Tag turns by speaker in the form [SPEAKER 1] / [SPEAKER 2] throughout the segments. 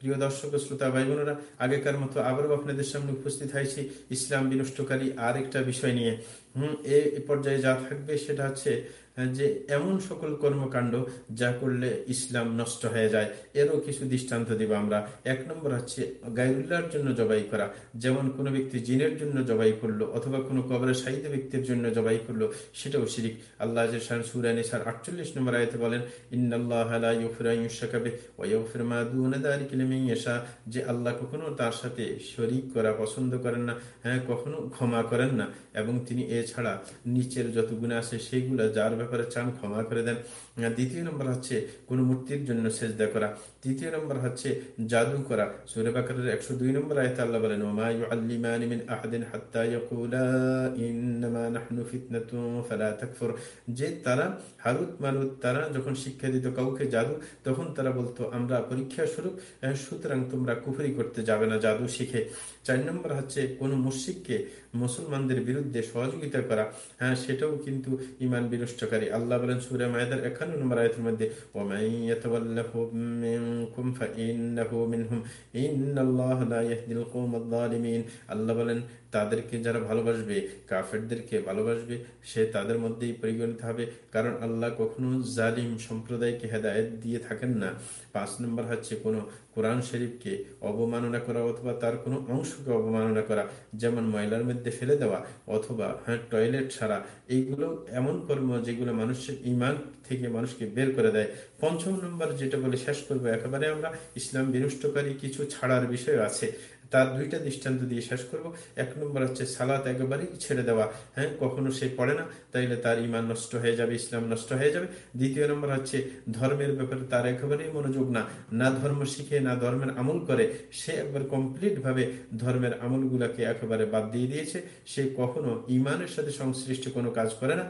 [SPEAKER 1] প্রিয় দর্শক শ্রোতা ভাই বোনেরা আগেকার মতো আবারও আপনাদের সামনে উপস্থিত হয়েছি ইসলাম বিনষ্টকারী আরেকটা বিষয় নিয়ে। হম, এ পর্যায়ে যা থাকবে সেটা হচ্ছে যে এমন সকল কর্মকাণ্ড যা করলে ইসলাম নষ্ট হয়ে যায়, এরও কিছু দৃষ্টান্ত দিব আমরা। এক নম্বর হচ্ছে গাইরুল্লাহর জন্য জবাই করা। যেমন কোনো ব্যক্তি জিনের জন্য জবাই করল, অথবা কোনো কবরের সাহিত্য ব্যক্তির জন্য জবাই করল, সেটাও শিরিক। আল্লাহ সুরানি সার আটচল্লিশ নম্বর আয়তে বলেন যে আল্লাহ কখনো তার সাথে শরিক করা পছন্দ করেন না হ্যাঁ কখনো ক্ষমা করেন না। এবং তিনি এছাড়া নিচের যত গুণা আছে সেইগুলা যার ব্যাপারে চান ক্ষমা করে দেন। দ্বিতীয় নম্বর হচ্ছে কোন মূর্তির জন্য সেজদা করা। তৃতীয় নম্বর হচ্ছে জাদু করা। সুরে বাকারের একশো দুই নম্বর আয়তে আল্লাহ বলেন যে তারা, হারুত মারুত, তারা যখন শিক্ষা দিত কাউকে জাদু, তখন তারা বলতো, আমরা পরীক্ষা স্বরূপ সুতরাং তোমরা কুফরি করতে যাবে না, জাদু শিখে। চার নম্বর হচ্ছে, কোন মুশিককে মুসলমানদের বিরুদ্ধে সহযোগিতা করা। হ্যাঁ সেটাও কিন্তু ইমান বিনষ্টকারী। আল্লাহ বলেন সুরে মায়েদার একান্ন নম্বর আয়তের মধ্যে আল্লাহ বলেন তাদেরকে যারা ভালোবাসবে, কাফেরদেরকে ভালোবাসবে, সে তাদের মধ্যেই পরিগণিত হবে। কারণ আল্লাহ কখনো জালিম সম্প্রদায়কে হেদায়ত দিয়ে থাকেন না। পাঁচ নম্বর হচ্ছে কোনো কোরআন শরীফকে অবমাননা করা অথবা তার কোনো অংশকে অবমাননা করা, যেমন ময়লার মধ্যে ফেলে দেওয়া অথবা হ্যাঁ টয়লেট ছাড়া। এইগুলো এমন কর্ম যেগুলো মানুষের ইমান থেকে মানুষকে বের করে দেয়। পঞ্চম নম্বর যেটা বলে শেষ করব, একেবারে আমরা ইসলাম বিনষ্টকারী কিছু ছাড়ার বিষয় আছে। তার দুইটা দৃষ্টান্ত দিয়ে শেষ করব। এক নম্বর হচ্ছে সালাত একেবারেই ছেড়ে দেওয়া। হ্যাঁ কখনো সে পড়ে না, তাইলে তার ইমান নষ্ট হয়ে যাবে, ইসলাম নষ্ট হয়ে যাবে। দ্বিতীয় নম্বর হচ্ছে ধর্মের ব্যাপারে তার একেবারেই মনোযোগ না। না ধর্ম শিখে, না ধর্মের আমল করে, সে একবার কমপ্লিট ভাবে ধর্মের আমলগুলাকে একেবারে বাদ দিয়ে দিয়েছে। সে কখনো ইমানের সাথে সংশ্লিষ্ট কোনো কাজ করে না।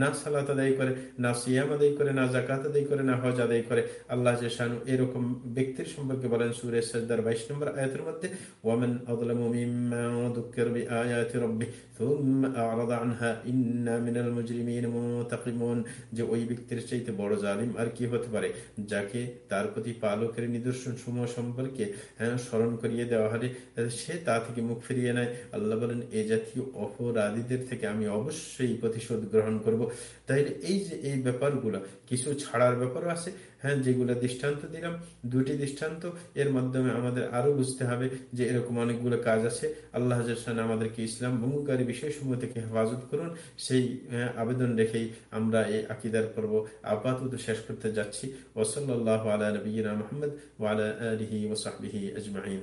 [SPEAKER 1] না সালাত আদায় করে, না সিয়াম আদায় করে, না জাকাত আদায় করে, না হজ আদায় করে। আল্লাহ শানু এরকম ব্যক্তির সম্পর্কে বলেন সুরেশ সজদার বাইশ নম্বর আয়তের মধ্যে ومن أظلم ممن ذكر بآيات ربه ثم أعرض عنها إنا من المجرمين منتقمون যে ওই ব্যক্তির চাইতে বড় জালিম আর কি হতে পারে যাকে তার প্রতি পালকের নিদর্শন সমূহ সম্পর্কে হ্যাঁ স্মরণ করিয়ে দেওয়া হলে সে তা থেকে মুখ ফিরিয়ে নেয় আল্লাহ বলেন এ জাতীয় অপরাধীদের থেকে আমি অবশ্যই প্রতিশোধ গ্রহণ করব তাইলে এই যে এই ব্যাপারগুলো কিছু ছাড়ার ব্যাপারও আছে হ্যাঁ যেগুলো দৃষ্টান্ত দিলাম দুটি দৃষ্টান্ত এর মাধ্যমে আমাদের আরো বুঝতে হবে যে এরকম অনেকগুলো কাজ আছে। আল্লাহ আমাদেরকে ইসলাম ভঙ্গকারী বিষয়সমূহ থেকে হেফাজত করুন। সেই আবেদন রেখেই আমরা এই আকিদার পর্ব আপাতত শেষ করতে যাচ্ছি। ওসল্লাহ আলা নবীনা মোহাম্মদ ওয়ালা আলহি ওসাহি আজমাইন।